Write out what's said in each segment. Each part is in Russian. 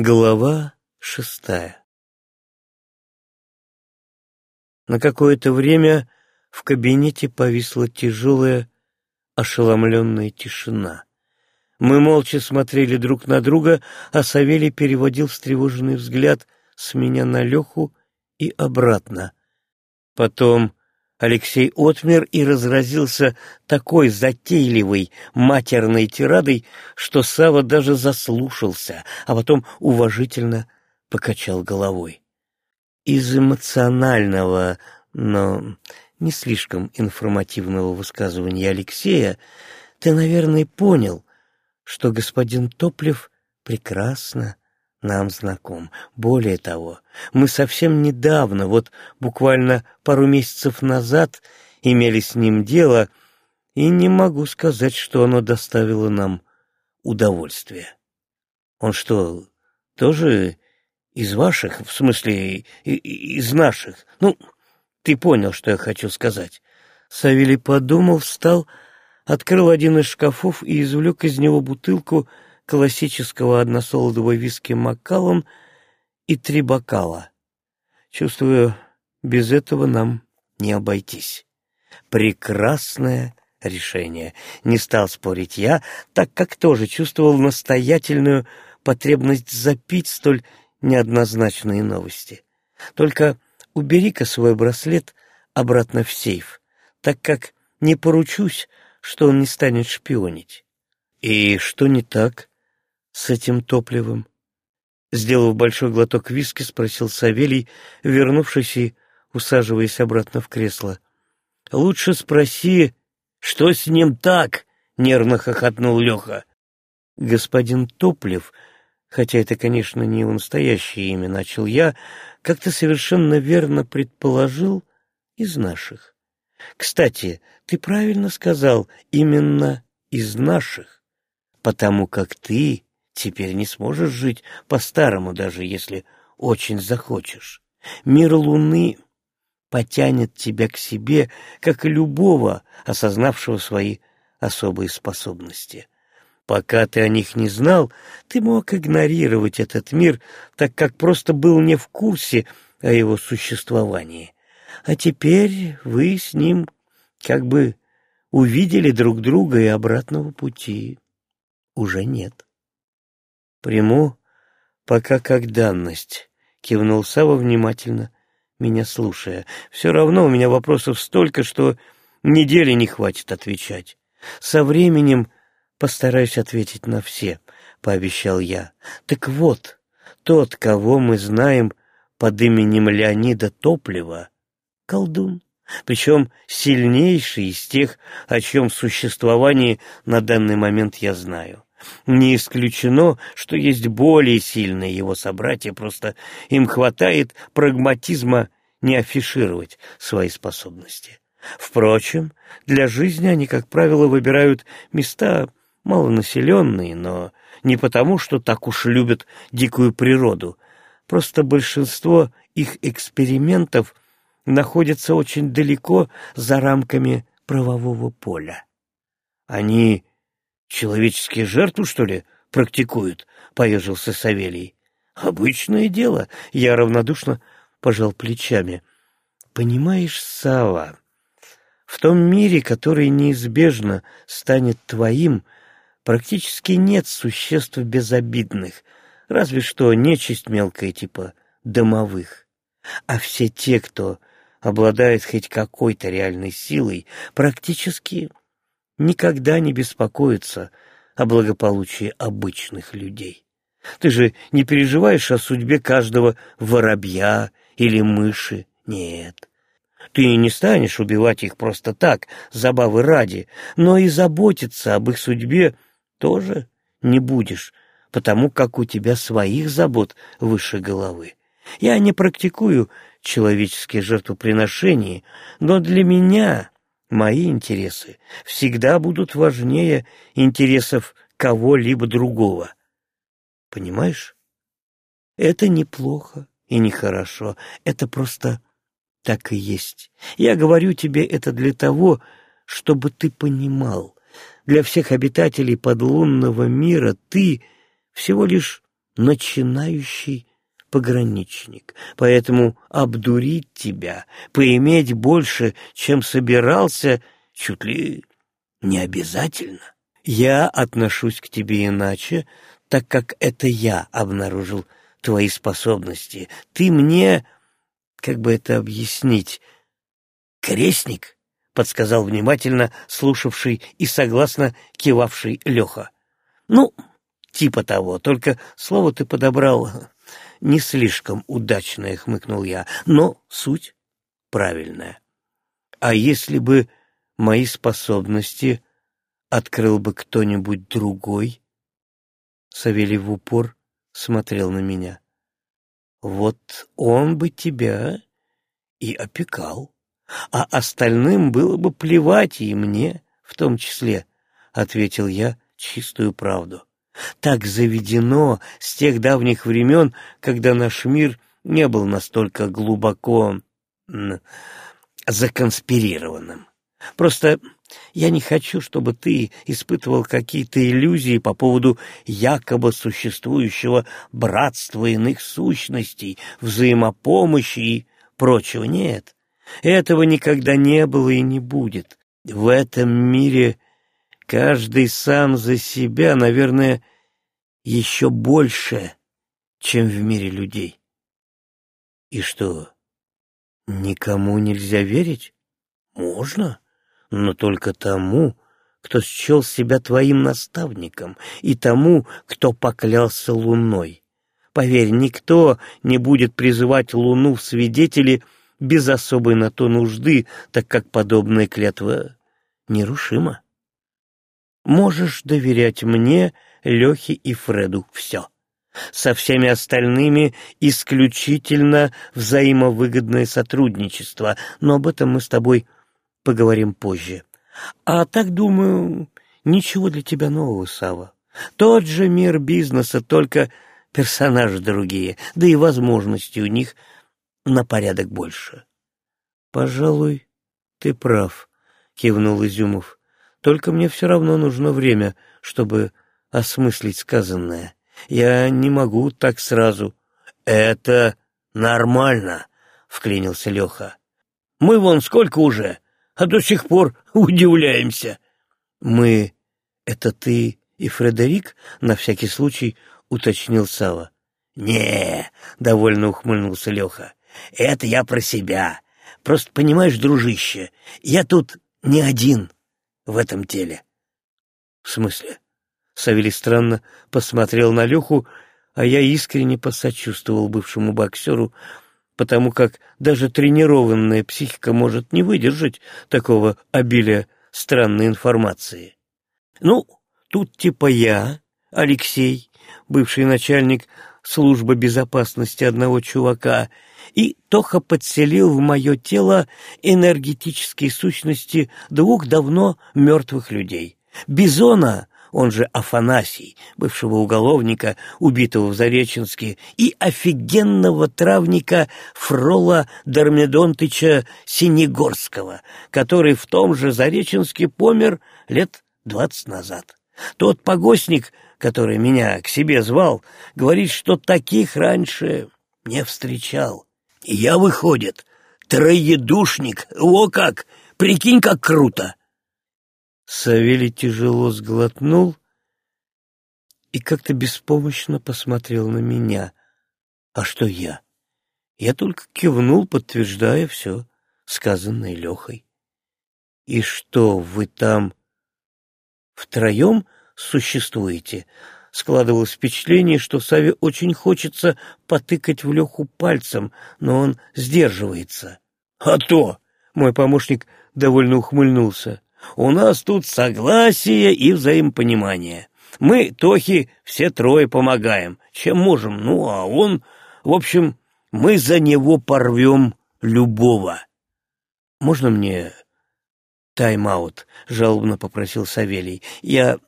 Глава шестая На какое-то время в кабинете повисла тяжелая, ошеломленная тишина. Мы молча смотрели друг на друга, а Савелий переводил встревоженный взгляд с меня на Леху и обратно. Потом Алексей отмер и разразился такой затейливой матерной тирадой, что Сава даже заслушался, а потом уважительно покачал головой. Из эмоционального, но не слишком информативного высказывания Алексея ты, наверное, понял, что господин Топлев прекрасно нам знаком. Более того, мы совсем недавно, вот буквально пару месяцев назад, имели с ним дело, и не могу сказать, что оно доставило нам удовольствие. Он что, тоже из ваших, в смысле, из наших? Ну, ты понял, что я хочу сказать. Савелий подумал, встал, открыл один из шкафов и извлек из него бутылку классического односолодового виски Маккаллан и три бокала. Чувствую, без этого нам не обойтись. Прекрасное решение. Не стал спорить я, так как тоже чувствовал настоятельную потребность запить столь неоднозначные новости. Только убери-ка свой браслет обратно в сейф, так как не поручусь, что он не станет шпионить. И что не так? С этим топливом? Сделав большой глоток виски, спросил Савелий, вернувшись и усаживаясь обратно в кресло. — Лучше спроси, что с ним так? — нервно хохотнул Леха. Господин Топлев, хотя это, конечно, не его настоящее имя, начал я, как-то совершенно верно предположил из наших. Кстати, ты правильно сказал, именно из наших, потому как ты Теперь не сможешь жить по-старому, даже если очень захочешь. Мир Луны потянет тебя к себе, как и любого, осознавшего свои особые способности. Пока ты о них не знал, ты мог игнорировать этот мир, так как просто был не в курсе о его существовании. А теперь вы с ним как бы увидели друг друга, и обратного пути уже нет. Приму пока как данность, кивнул Сава внимательно, меня слушая. Все равно у меня вопросов столько, что недели не хватит отвечать. Со временем постараюсь ответить на все, пообещал я. Так вот, тот, кого мы знаем под именем Леонида Топлева, колдун, причем сильнейший из тех, о чем существовании на данный момент я знаю. Не исключено, что есть более сильные его собратья, просто им хватает прагматизма не афишировать свои способности. Впрочем, для жизни они, как правило, выбирают места малонаселенные, но не потому, что так уж любят дикую природу. Просто большинство их экспериментов находятся очень далеко за рамками правового поля. Они Человеческие жертвы, что ли, практикуют? — поежился Савелий. — Обычное дело. Я равнодушно пожал плечами. — Понимаешь, Сава, в том мире, который неизбежно станет твоим, практически нет существ безобидных, разве что нечисть мелкая типа домовых. А все те, кто обладает хоть какой-то реальной силой, практически никогда не беспокоится о благополучии обычных людей. Ты же не переживаешь о судьбе каждого воробья или мыши, нет. Ты не станешь убивать их просто так, забавы ради, но и заботиться об их судьбе тоже не будешь, потому как у тебя своих забот выше головы. Я не практикую человеческие жертвоприношения, но для меня Мои интересы всегда будут важнее интересов кого-либо другого. Понимаешь? Это неплохо и нехорошо. Это просто так и есть. Я говорю тебе это для того, чтобы ты понимал. Для всех обитателей подлунного мира ты всего лишь начинающий пограничник, поэтому обдурить тебя, поиметь больше, чем собирался, чуть ли не обязательно. Я отношусь к тебе иначе, так как это я обнаружил твои способности. Ты мне, как бы это объяснить, крестник, подсказал внимательно слушавший и согласно кивавший Леха. Ну, типа того, только слово ты подобрал не слишком удачное, хмыкнул я, но суть правильная. А если бы мои способности открыл бы кто-нибудь другой? Савелий в упор смотрел на меня. Вот он бы тебя и опекал, а остальным было бы плевать и мне в том числе, — ответил я чистую правду. Так заведено с тех давних времен, когда наш мир не был настолько глубоко законспирированным. Просто я не хочу, чтобы ты испытывал какие-то иллюзии по поводу якобы существующего братства иных сущностей, взаимопомощи и прочего. Нет, этого никогда не было и не будет. В этом мире каждый сам за себя, наверное, еще больше, чем в мире людей. И что, никому нельзя верить? Можно но только тому, кто счел себя твоим наставником, и тому, кто поклялся луной. Поверь, никто не будет призывать луну в свидетели без особой на то нужды, так как подобная клятва нерушима. Можешь доверять мне, Лехе и Фреду, все. Со всеми остальными исключительно взаимовыгодное сотрудничество, но об этом мы с тобой поговорим позже. А так, думаю, ничего для тебя нового, Сава. Тот же мир бизнеса, только персонажи другие, да и возможностей у них на порядок больше. Пожалуй, ты прав, кивнул Изюмов. Только мне все равно нужно время, чтобы осмыслить сказанное. Я не могу так сразу. Это нормально, вклинился Леха. Мы вон сколько уже а до сих пор удивляемся. Мы — это ты и Фредерик? — на всякий случай уточнил Сава. не довольно ухмыльнулся Леха. — это я про себя. Просто понимаешь, дружище, я тут не один в этом теле. — В смысле? Савелий странно посмотрел на Леху, а я искренне посочувствовал бывшему боксеру, потому как даже тренированная психика может не выдержать такого обилия странной информации. Ну, тут типа я, Алексей, бывший начальник службы безопасности одного чувака, и Тоха подселил в мое тело энергетические сущности двух давно мертвых людей. Бизона он же Афанасий, бывшего уголовника, убитого в Зареченске, и офигенного травника Фрола Дормидонтыча Синегорского, который в том же Зареченске помер лет двадцать назад. Тот погостник, который меня к себе звал, говорит, что таких раньше не встречал. И я, выходит, троедушник, о как, прикинь, как круто! Савелий тяжело сглотнул и как-то беспомощно посмотрел на меня. А что я? Я только кивнул, подтверждая все, сказанное Лехой. И что, вы там втроем существуете? Складывалось впечатление, что Саве очень хочется потыкать в Леху пальцем, но он сдерживается. — А то! — мой помощник довольно ухмыльнулся. У нас тут согласие и взаимопонимание. Мы, Тохи, все трое помогаем, чем можем. Ну, а он, в общем, мы за него порвем любого. Можно мне тайм-аут? Жалобно попросил Савелий. Я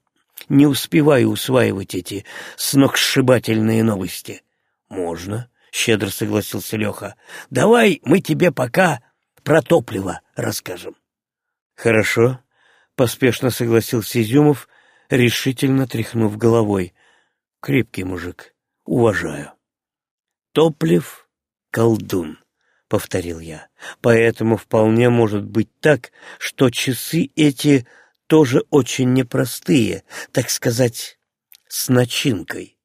не успеваю усваивать эти сногсшибательные новости. Можно, щедро согласился Леха. Давай мы тебе пока про топливо расскажем. «Хорошо», — поспешно согласился Изюмов, решительно тряхнув головой. «Крепкий мужик, уважаю. Топлив — колдун, — повторил я. Поэтому вполне может быть так, что часы эти тоже очень непростые, так сказать, с начинкой.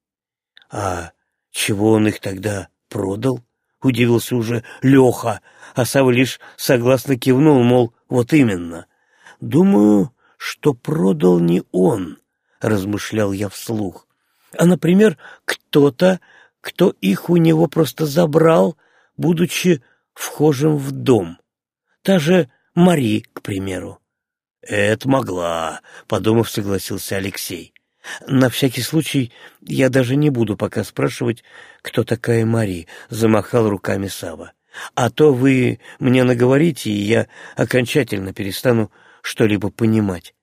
А чего он их тогда продал? Удивился уже Леха, а Сава лишь согласно кивнул, мол, вот именно. Думаю, что продал не он, размышлял я вслух, а, например, кто-то, кто их у него просто забрал, будучи вхожим в дом. Та же Мари, к примеру. «Это могла», — подумав, согласился Алексей. «На всякий случай я даже не буду пока спрашивать, кто такая Мари», — замахал руками Сава. «А то вы мне наговорите, и я окончательно перестану что-либо понимать».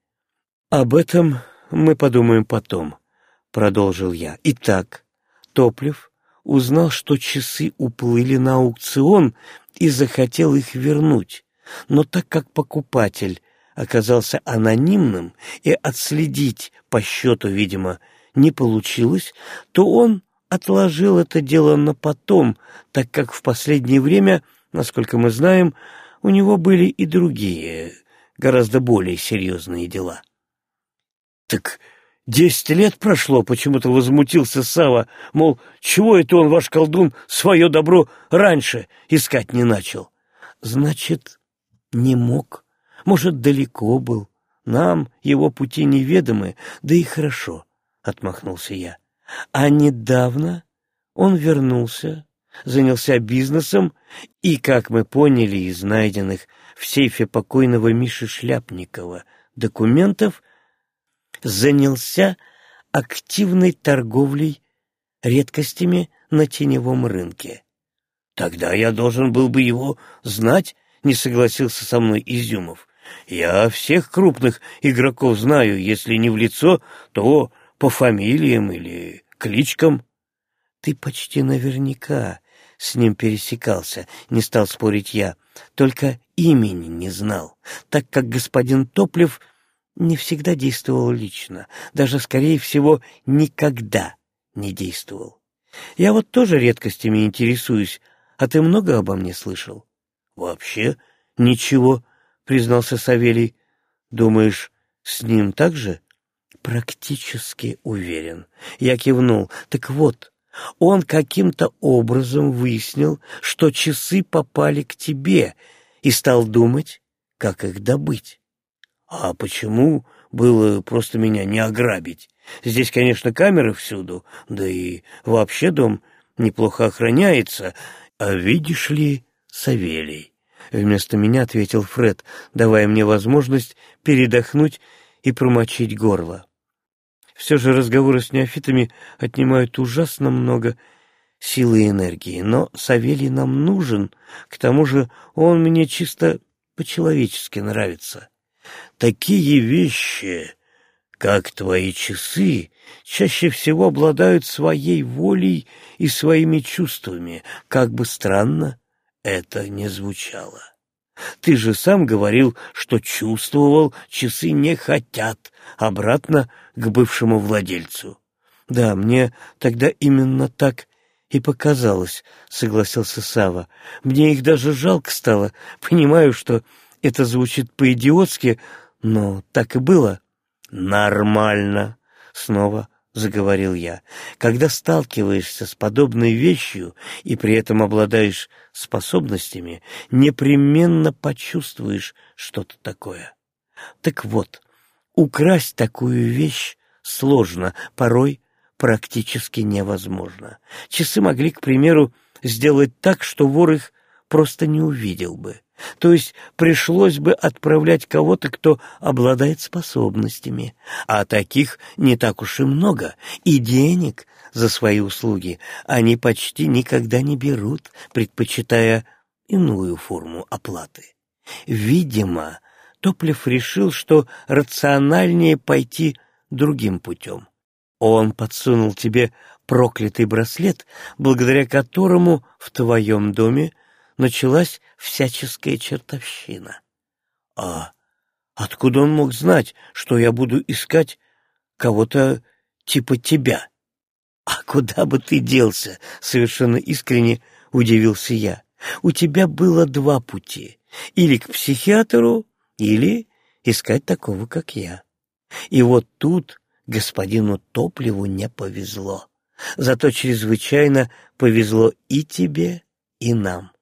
«Об этом мы подумаем потом», — продолжил я. «Итак, Топлев узнал, что часы уплыли на аукцион и захотел их вернуть. Но так как покупатель оказался анонимным и отследить по счету, видимо, не получилось, то он отложил это дело на потом, так как в последнее время, насколько мы знаем, у него были и другие, гораздо более серьезные дела. «Так Десять лет прошло, почему-то возмутился Сава, мол, чего это он, ваш колдун, свое добро раньше искать не начал? Значит, не мог, может, далеко был, нам его пути неведомы, да и хорошо, — отмахнулся я. А недавно он вернулся, занялся бизнесом, и, как мы поняли из найденных в сейфе покойного Миши Шляпникова документов, — занялся активной торговлей редкостями на теневом рынке. Тогда я должен был бы его знать, не согласился со мной Изюмов. Я всех крупных игроков знаю, если не в лицо, то по фамилиям или кличкам. Ты почти наверняка с ним пересекался, не стал спорить я, только имени не знал, так как господин Топлев — не всегда действовал лично, даже, скорее всего, никогда не действовал. Я вот тоже редкостями интересуюсь, а ты много обо мне слышал? — Вообще ничего, — признался Савелий. — Думаешь, с ним так же? — Практически уверен. Я кивнул. Так вот, он каким-то образом выяснил, что часы попали к тебе, и стал думать, как их добыть. А почему было просто меня не ограбить? Здесь, конечно, камеры всюду, да и вообще дом неплохо охраняется. А видишь ли, Савелий, вместо меня ответил Фред, давая мне возможность передохнуть и промочить горло. Все же разговоры с неофитами отнимают ужасно много силы и энергии, но Савелий нам нужен, к тому же он мне чисто по-человечески нравится. Такие вещи, как твои часы, чаще всего обладают своей волей и своими чувствами, как бы странно это ни звучало. Ты же сам говорил, что чувствовал, часы не хотят обратно к бывшему владельцу. Да, мне тогда именно так и показалось, согласился Сава. Мне их даже жалко стало. Понимаю, что это звучит по-идиотски, но так и было. Нормально, снова заговорил я. Когда сталкиваешься с подобной вещью и при этом обладаешь способностями, непременно почувствуешь что-то такое. Так вот, украсть такую вещь сложно, порой практически невозможно. Часы могли, к примеру, сделать так, что вор их просто не увидел бы. То есть пришлось бы отправлять кого-то, кто обладает способностями, а таких не так уж и много, и денег за свои услуги они почти никогда не берут, предпочитая иную форму оплаты. Видимо, Топлев решил, что рациональнее пойти другим путем. Он подсунул тебе проклятый браслет, благодаря которому в твоем доме началась всяческая чертовщина. А откуда он мог знать, что я буду искать кого-то типа тебя? А куда бы ты делся? Совершенно искренне удивился я. У тебя было два пути. Или к психиатру, или искать такого, как я. И вот тут господину Топливу не повезло. Зато чрезвычайно повезло и тебе, и нам.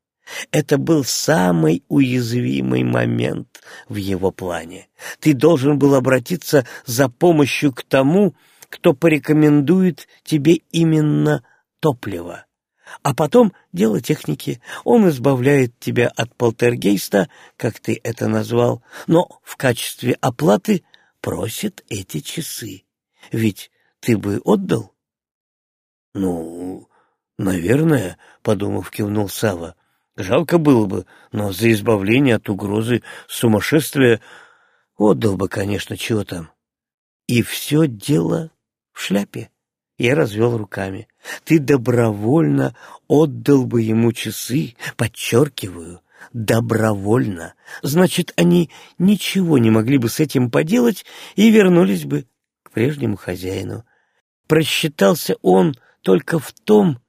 Это был самый уязвимый момент в его плане. Ты должен был обратиться за помощью к тому, кто порекомендует тебе именно топливо. А потом дело техники. Он избавляет тебя от полтергейста, как ты это назвал, но в качестве оплаты просит эти часы. Ведь ты бы отдал? Ну, наверное, подумав, кивнул Сава. Жалко было бы, но за избавление от угрозы сумасшествия отдал бы, конечно, чего там. И все дело в шляпе. Я развел руками. Ты добровольно отдал бы ему часы, подчеркиваю, добровольно. Значит, они ничего не могли бы с этим поделать и вернулись бы к прежнему хозяину. Просчитался он только в том,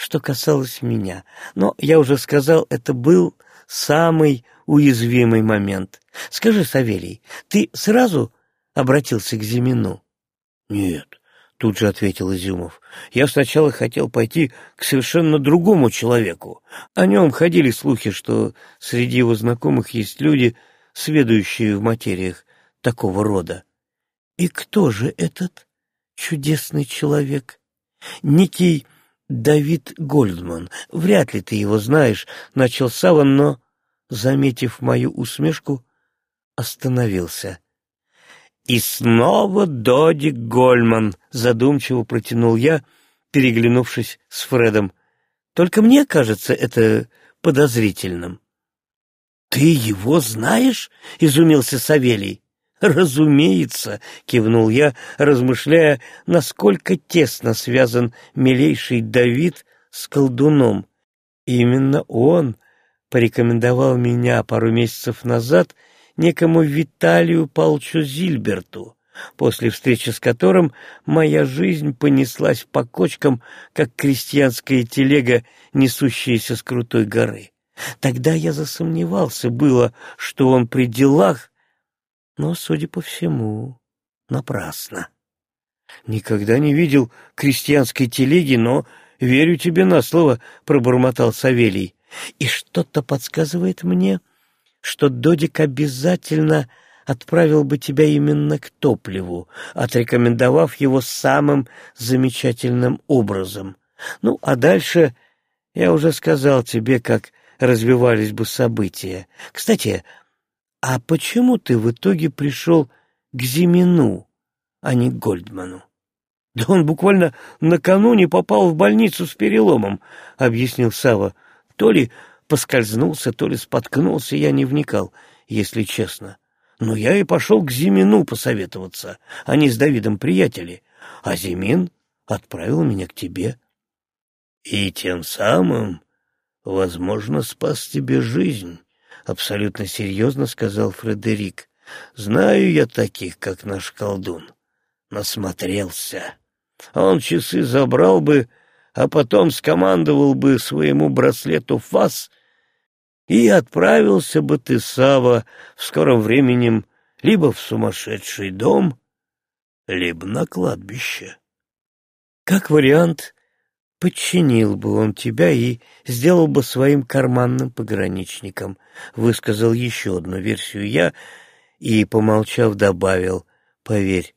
что касалось меня. Но, я уже сказал, это был самый уязвимый момент. Скажи, Савелий, ты сразу обратился к Зимину? Нет, тут же ответил Изюмов. Я сначала хотел пойти к совершенно другому человеку. О нем ходили слухи, что среди его знакомых есть люди, сведущие в материях такого рода. И кто же этот чудесный человек? Некий Давид Гольдман. Вряд ли ты его знаешь, — начал Саван, но, заметив мою усмешку, остановился. И снова Додик Гольман, — задумчиво протянул я, переглянувшись с Фредом. Только мне кажется это подозрительным. — Ты его знаешь? — изумился Савелий. «Разумеется», — кивнул я, размышляя, насколько тесно связан милейший Давид с колдуном. Именно он порекомендовал меня пару месяцев назад некому Виталию Палчу Зильберту, после встречи с которым моя жизнь понеслась по кочкам, как крестьянская телега, несущаяся с крутой горы. Тогда я засомневался было, что он при делах, но, судя по всему, напрасно. «Никогда не видел крестьянской телеги, но верю тебе на слово», — пробормотал Савелий. «И что-то подсказывает мне, что Додик обязательно отправил бы тебя именно к топливу, отрекомендовав его самым замечательным образом. Ну, а дальше я уже сказал тебе, как развивались бы события. Кстати, «А почему ты в итоге пришел к Зимину, а не к Гольдману?» «Да он буквально накануне попал в больницу с переломом», — объяснил Сава. «То ли поскользнулся, то ли споткнулся, я не вникал, если честно. Но я и пошел к Зимину посоветоваться. Они с Давидом приятели, а Зимин отправил меня к тебе». «И тем самым, возможно, спас тебе жизнь», — абсолютно серьезно сказал Фредерик. «Знаю я таких, как наш колдун. Насмотрелся. Он часы забрал бы, а потом скомандовал бы своему браслету фас, и отправился бы ты, Сава, в скором временем либо в сумасшедший дом, либо на кладбище. Как вариант, подчинил бы он тебя и сделал бы своим карманным пограничником, высказал еще одну версию я и, помолчав, добавил, поверь,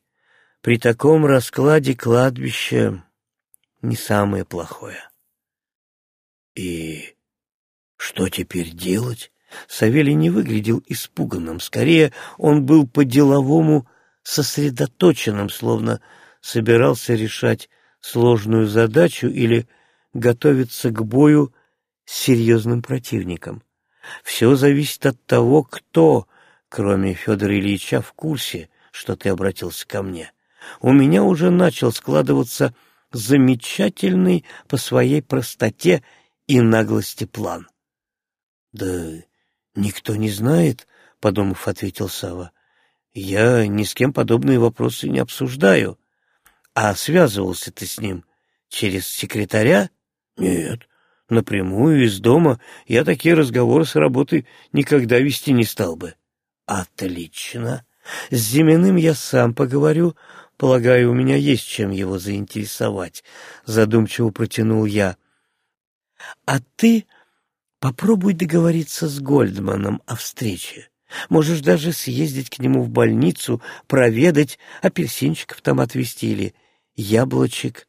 при таком раскладе кладбище не самое плохое. И что теперь делать? Савелий не выглядел испуганным, скорее он был по-деловому сосредоточенным, словно собирался решать сложную задачу или готовиться к бою с серьезным противником. Все зависит от того, кто, кроме Федора Ильича, в курсе, что ты обратился ко мне. У меня уже начал складываться замечательный по своей простоте и наглости план. — Да никто не знает, — подумав, ответил Сава. Я ни с кем подобные вопросы не обсуждаю. А связывался ты с ним Через секретаря? Нет, напрямую из дома я такие разговоры с работы никогда вести не стал бы. Отлично. С Зиминым я сам поговорю. Полагаю, у меня есть чем его заинтересовать. Задумчиво протянул я. А ты попробуй договориться с Гольдманом о встрече. Можешь даже съездить к нему в больницу, проведать, апельсинчиков там отвезти или яблочек.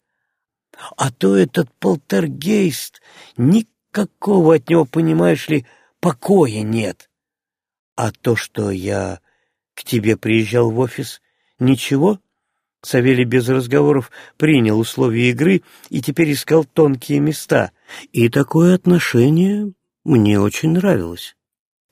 А то этот полтергейст, никакого от него, понимаешь ли, покоя нет. А то, что я к тебе приезжал в офис, ничего? Савелий без разговоров принял условия игры и теперь искал тонкие места. И такое отношение мне очень нравилось.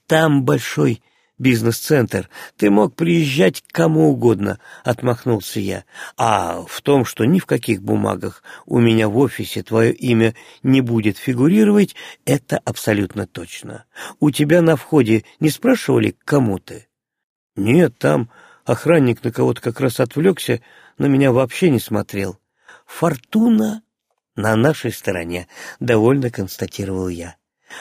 Там большой бизнес-центр. Ты мог приезжать к кому угодно, — отмахнулся я. А в том, что ни в каких бумагах у меня в офисе твое имя не будет фигурировать, это абсолютно точно. У тебя на входе не спрашивали, к кому ты? Нет, там охранник на кого-то как раз отвлекся, на меня вообще не смотрел. Фортуна на нашей стороне, — довольно констатировал я.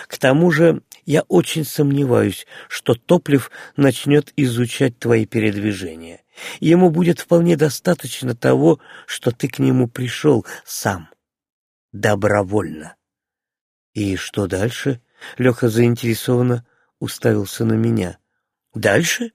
К тому же я очень сомневаюсь, что Топлив начнет изучать твои передвижения. Ему будет вполне достаточно того, что ты к нему пришел сам. Добровольно. И что дальше? Леха заинтересованно уставился на меня. Дальше?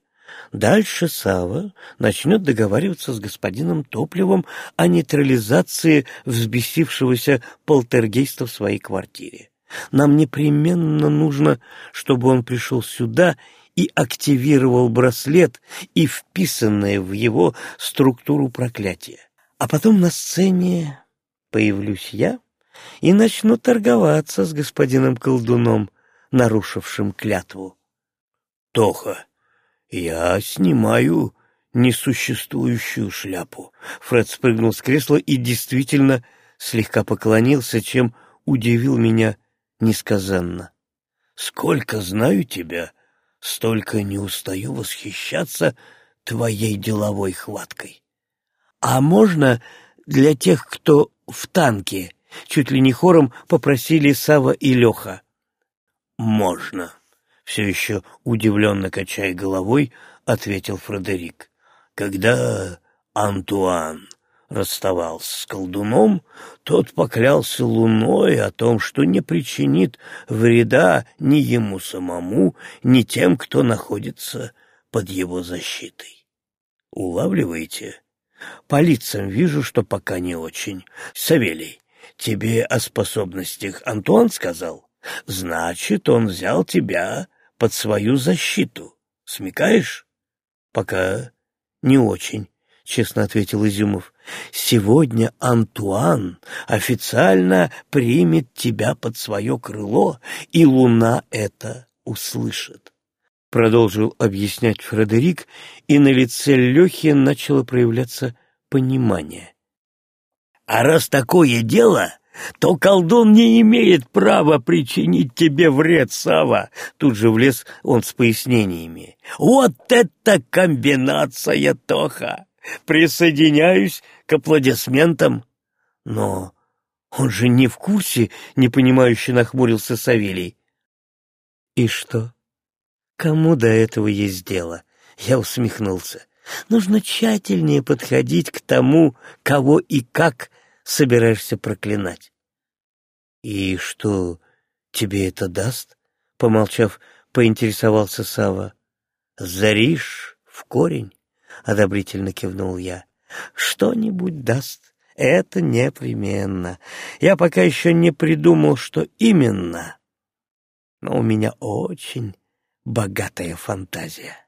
Дальше Сава начнет договариваться с господином Топливом о нейтрализации взбесившегося полтергейста в своей квартире. Нам непременно нужно, чтобы он пришел сюда и активировал браслет и вписанное в его структуру проклятие. А потом на сцене появлюсь я и начну торговаться с господином колдуном, нарушившим клятву. Тоха, я снимаю несуществующую шляпу. Фред спрыгнул с кресла и действительно слегка поклонился, чем удивил меня несказанно. Сколько знаю тебя, столько не устаю восхищаться твоей деловой хваткой. А можно для тех, кто в танке, чуть ли не хором попросили Сава и Леха. Можно, все еще удивленно качая головой, ответил Фредерик. Когда Антуан расставался с колдуном, тот поклялся луной о том, что не причинит вреда ни ему самому, ни тем, кто находится под его защитой. Улавливаете? По лицам вижу, что пока не очень. Савелий, тебе о способностях Антуан сказал? Значит, он взял тебя под свою защиту. Смекаешь? Пока не очень честно ответил Изюмов. «Сегодня Антуан официально примет тебя под свое крыло, и луна это услышит». Продолжил объяснять Фредерик, и на лице Лехи начало проявляться понимание. «А раз такое дело, то колдун не имеет права причинить тебе вред, Сава. Тут же влез он с пояснениями. Вот это комбинация, Тоха! Присоединяюсь к аплодисментам. Но он же не в курсе, непонимающе нахмурился Савелий. И что? Кому до этого есть дело? Я усмехнулся. Нужно тщательнее подходить к тому, кого и как собираешься проклинать. И что тебе это даст? Помолчав, поинтересовался Сава. Заришь в корень. — одобрительно кивнул я. «Что-нибудь даст. Это непременно. Я пока еще не придумал, что именно. Но у меня очень богатая фантазия».